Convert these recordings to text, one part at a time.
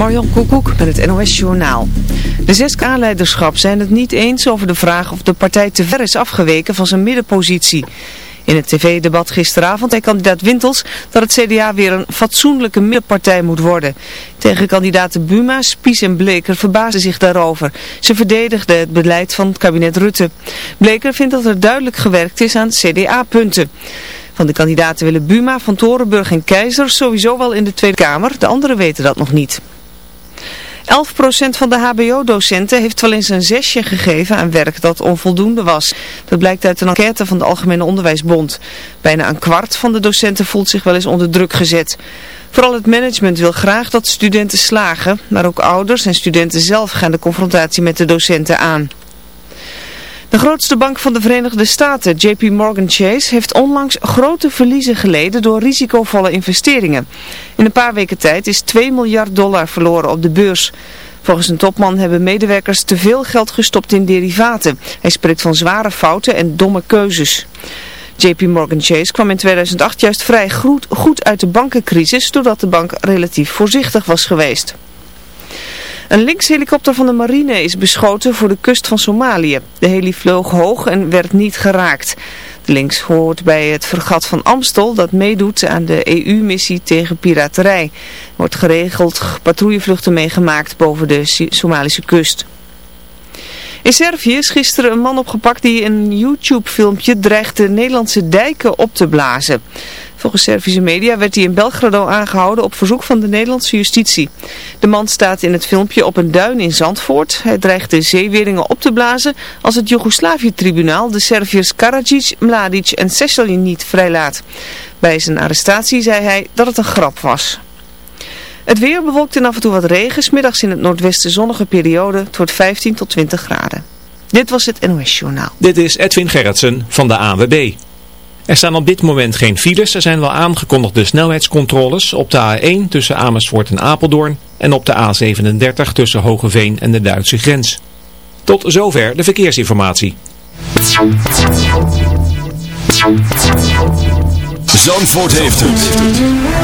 Marjan Koekoek met het NOS Journaal. De zes K-leiderschap zijn het niet eens over de vraag of de partij te ver is afgeweken van zijn middenpositie. In het tv-debat gisteravond zei kandidaat Wintels dat het CDA weer een fatsoenlijke middenpartij moet worden. Tegen kandidaten Buma, Spies en Bleker verbaasden zich daarover. Ze verdedigden het beleid van het kabinet Rutte. Bleker vindt dat er duidelijk gewerkt is aan CDA-punten. Van de kandidaten willen Buma, Van Torenburg en Keizer sowieso wel in de Tweede Kamer. De anderen weten dat nog niet. 11% van de hbo-docenten heeft wel eens een zesje gegeven aan werk dat onvoldoende was. Dat blijkt uit een enquête van de Algemene Onderwijsbond. Bijna een kwart van de docenten voelt zich wel eens onder druk gezet. Vooral het management wil graag dat studenten slagen, maar ook ouders en studenten zelf gaan de confrontatie met de docenten aan. De grootste bank van de Verenigde Staten, JP Morgan Chase, heeft onlangs grote verliezen geleden door risicovolle investeringen. In een paar weken tijd is 2 miljard dollar verloren op de beurs. Volgens een topman hebben medewerkers te veel geld gestopt in derivaten. Hij spreekt van zware fouten en domme keuzes. JP Morgan Chase kwam in 2008 juist vrij goed, uit de bankencrisis doordat de bank relatief voorzichtig was geweest. Een linkshelikopter van de marine is beschoten voor de kust van Somalië. De heli vloog hoog en werd niet geraakt. De links hoort bij het vergat van Amstel dat meedoet aan de EU-missie tegen piraterij. Er wordt geregeld patrouillevluchten meegemaakt boven de Somalische kust. In Servië is gisteren een man opgepakt die een YouTube-filmpje dreigde Nederlandse dijken op te blazen. Volgens Servische media werd hij in Belgrado aangehouden op verzoek van de Nederlandse justitie. De man staat in het filmpje op een duin in Zandvoort. Hij dreigt de zeeweringen op te blazen als het Joegoslavië-tribunaal de Serviërs Karadzic, Mladic en Seselin niet vrijlaat. Bij zijn arrestatie zei hij dat het een grap was. Het weer bewolkt en af en toe wat regen. Middags in het noordwesten zonnige periode. Wordt 15 tot 20 graden. Dit was het NOS Journaal. Dit is Edwin Gerritsen van de AWB. Er staan op dit moment geen files. Er zijn wel aangekondigde snelheidscontroles op de A1 tussen Amersfoort en Apeldoorn en op de A37 tussen Hogeveen en de Duitse grens. Tot zover de verkeersinformatie. Zandvoort heeft het.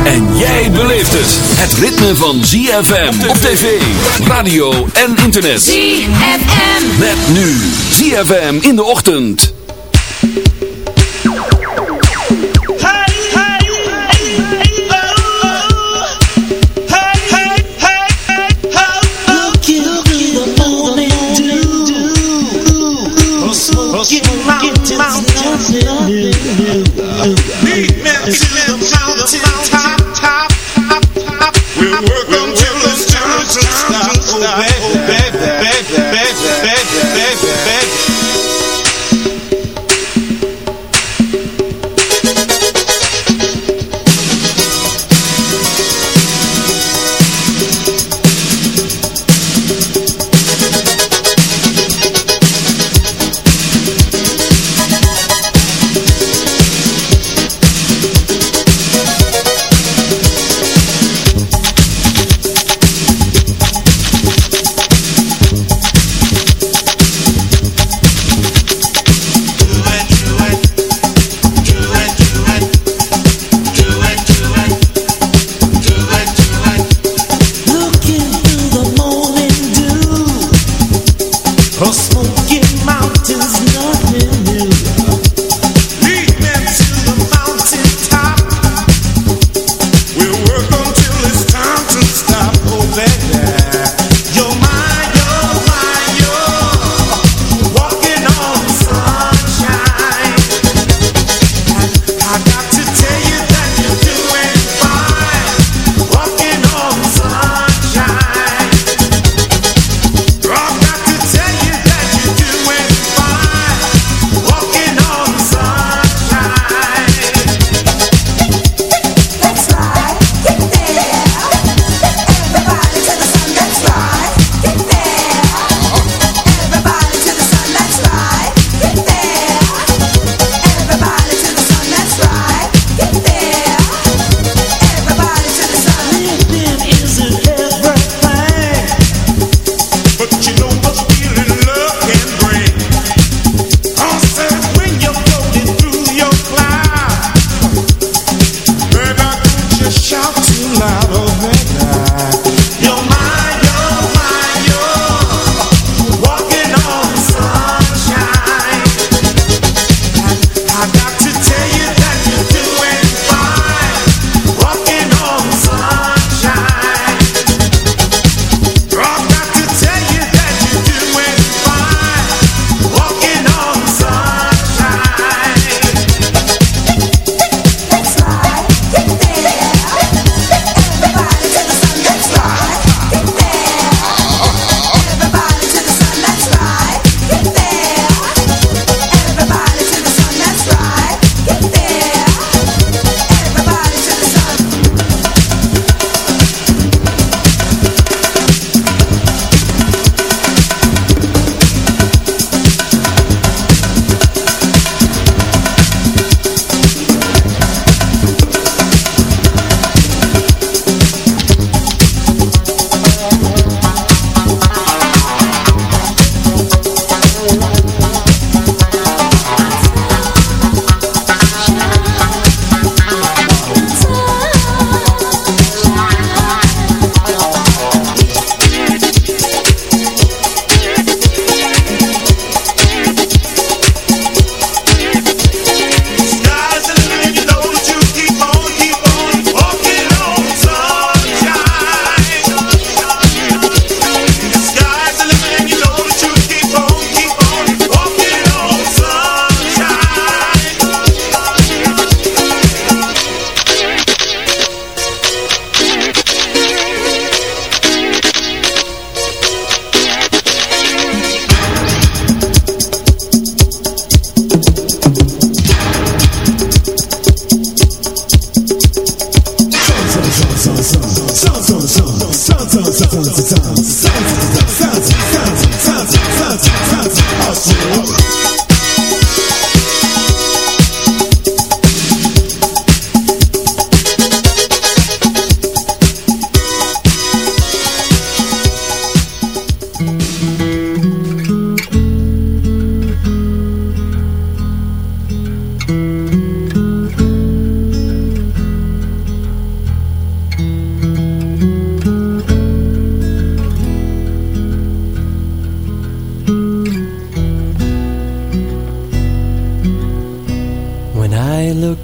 En jij beleeft het. Het ritme van ZFM op tv, radio en internet. ZFM. Met nu ZFM in de ochtend. We'll work until the sun stop. to.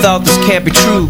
thought this can't be true.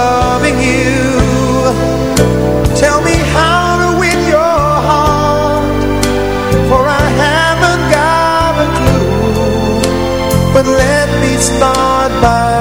start by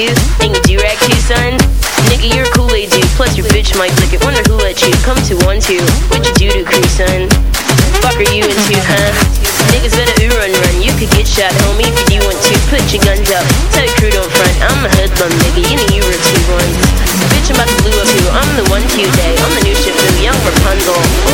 Do rag too, son. Nigga, you're a Kool-Aid dude. Plus your bitch might lick it. Wonder who let you come to one two. What you do to crew, son? Fuck are you into, huh? Niggas better ooh run run. You could get shot, homie, if you want to. Put your guns up. Tell your crew don't front. I'm a hoodlum, nigga. You know you were two ones. Bitch, I'm about to blue up too. I'm the one to day. I'm the new ship young Rapunzel.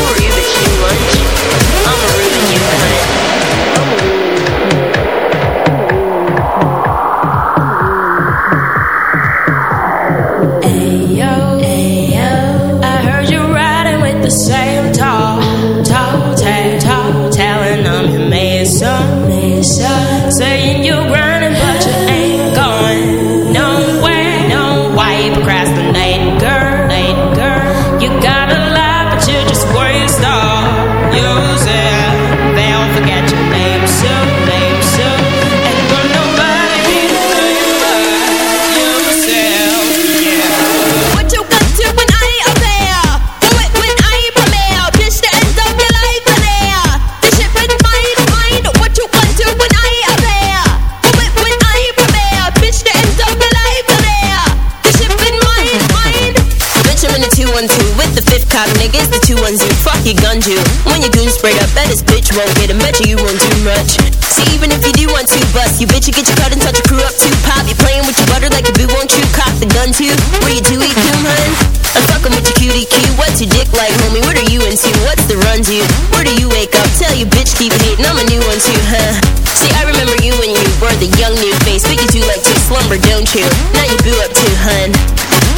number, don't you? Now you boo up too, hun.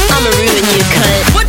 I'ma ruin you, cunt. What